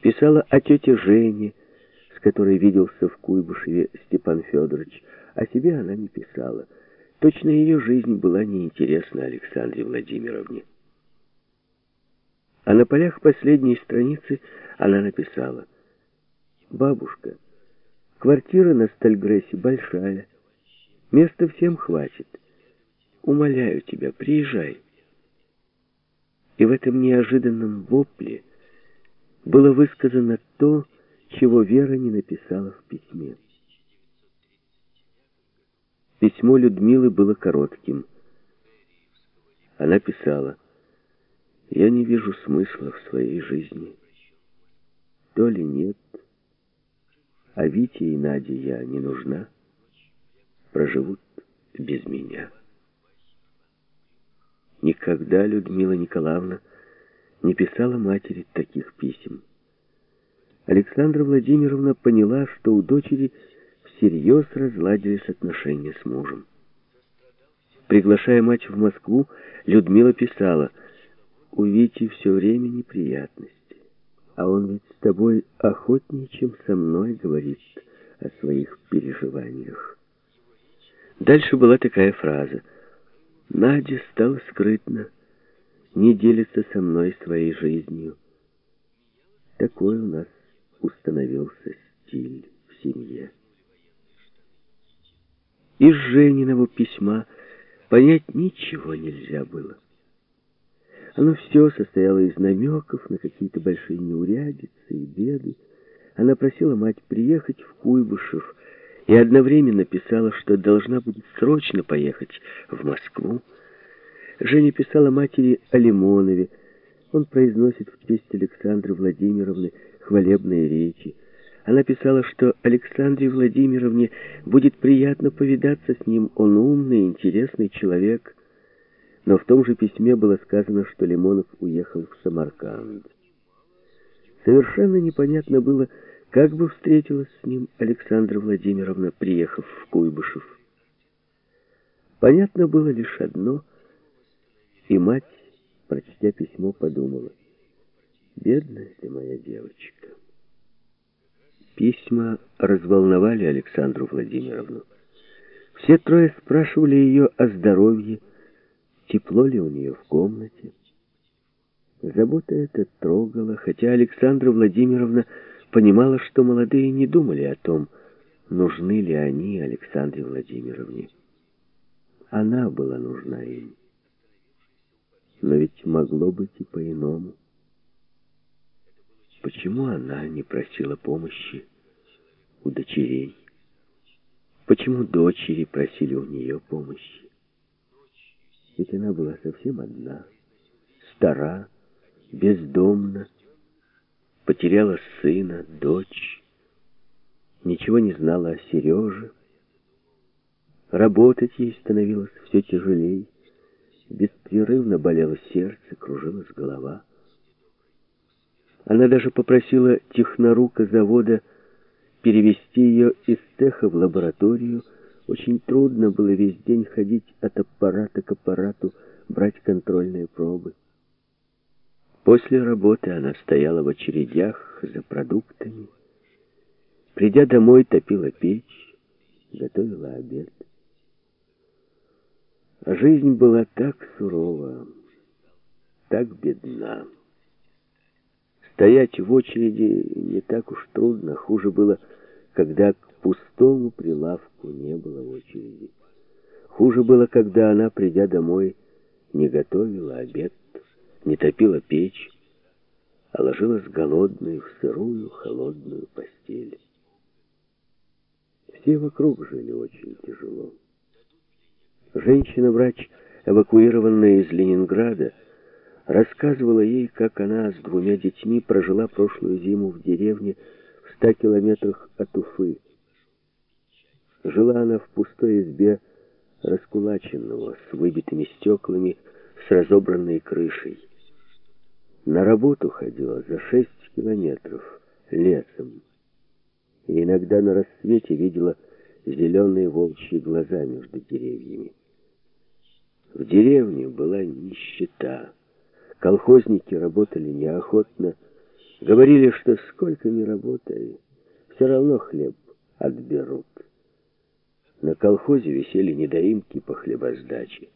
Писала о тете Жене, с которой виделся в Куйбышеве Степан Федорович. О себе она не писала. Точно ее жизнь была неинтересна Александре Владимировне. А на полях последней страницы она написала «Бабушка, квартира на Стальгрессе большая, места всем хватит. Умоляю тебя, приезжай». И в этом неожиданном вопле было высказано то, чего Вера не написала в письме. Письмо Людмилы было коротким. Она писала, «Я не вижу смысла в своей жизни. То ли нет, а Вите и Наде я не нужна, проживут без меня». Никогда Людмила Николаевна не писала матери таких писем. Александра Владимировна поняла, что у дочери всерьез разладились отношения с мужем. Приглашая мать в Москву, Людмила писала, «У Вити все время неприятности, а он ведь с тобой охотнее, чем со мной говорит о своих переживаниях». Дальше была такая фраза, «Надя стала скрытно, не делится со мной своей жизнью. Такой у нас установился стиль в семье». Из Жениного письма понять ничего нельзя было. Оно все состояло из намеков на какие-то большие неурядицы и беды. Она просила мать приехать в Куйбышев и одновременно писала, что должна будет срочно поехать в Москву. Женя писала матери о Лимонове. Он произносит в честь Александры Владимировны хвалебные речи. Она писала, что Александре Владимировне будет приятно повидаться с ним, он умный, интересный человек. Но в том же письме было сказано, что Лимонов уехал в Самарканд. Совершенно непонятно было, как бы встретилась с ним Александра Владимировна, приехав в Куйбышев. Понятно было лишь одно, и мать, прочтя письмо, подумала, «Бедная ты моя девочка». Письма разволновали Александру Владимировну. Все трое спрашивали ее о здоровье, тепло ли у нее в комнате. Забота эта трогала, хотя Александра Владимировна понимала, что молодые не думали о том, нужны ли они Александре Владимировне. Она была нужна им. Но ведь могло быть и по-иному. Почему она не просила помощи у дочерей? Почему дочери просили у нее помощи? Ведь она была совсем одна, стара, бездомна, потеряла сына, дочь, ничего не знала о Сереже. Работать ей становилось все тяжелее, беспрерывно болело сердце, кружилась голова. Она даже попросила технорука завода перевести ее из цеха в лабораторию. Очень трудно было весь день ходить от аппарата к аппарату, брать контрольные пробы. После работы она стояла в очередях за продуктами. Придя домой, топила печь, готовила обед. Жизнь была так сурова, так бедна. Стоять в очереди не так уж трудно. Хуже было, когда к пустому прилавку не было очереди. Хуже было, когда она, придя домой, не готовила обед, не топила печь, а ложилась голодной в сырую холодную постель. Все вокруг жили очень тяжело. Женщина-врач, эвакуированная из Ленинграда, рассказывала ей, как она с двумя детьми прожила прошлую зиму в деревне в ста километрах от Уфы. Жила она в пустой избе раскулаченного, с выбитыми стеклами, с разобранной крышей. На работу ходила за шесть километров лесом. И иногда на рассвете видела зеленые волчьи глаза между деревьями. В деревне была нищета. Колхозники работали неохотно, Говорили, что сколько ни работай, все равно хлеб отберут. На колхозе висели недоимки по хлебосдаче.